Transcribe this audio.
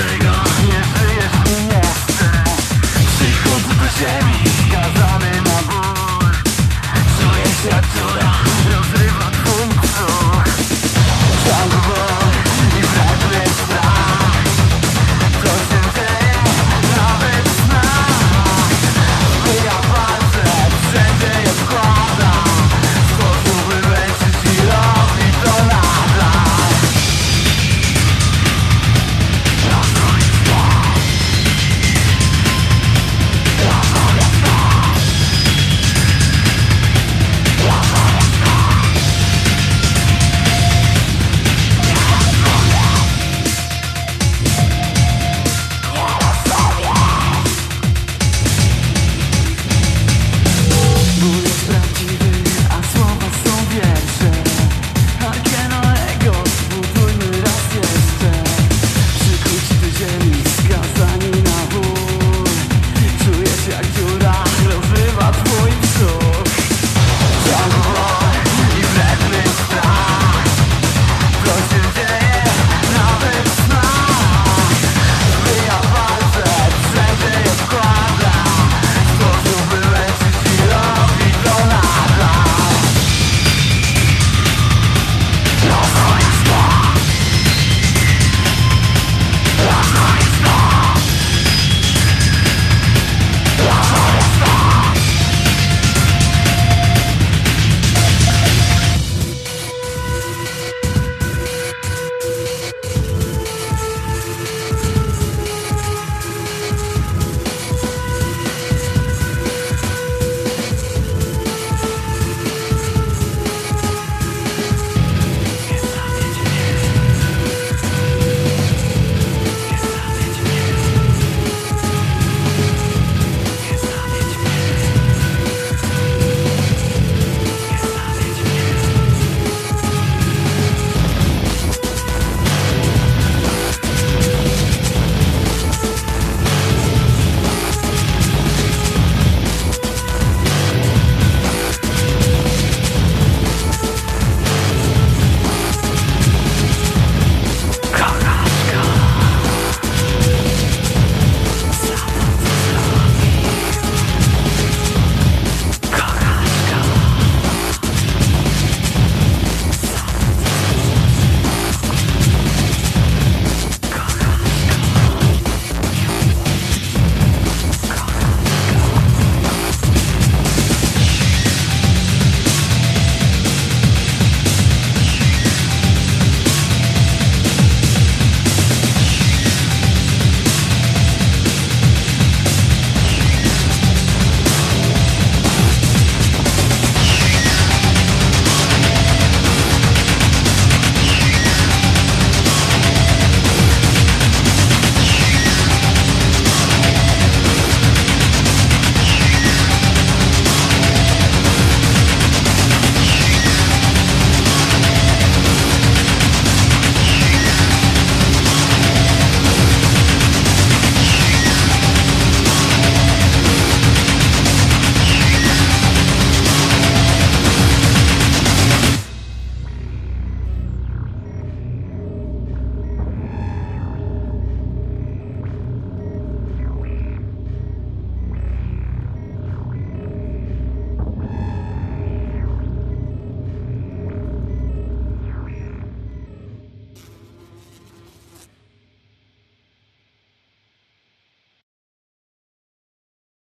they gone?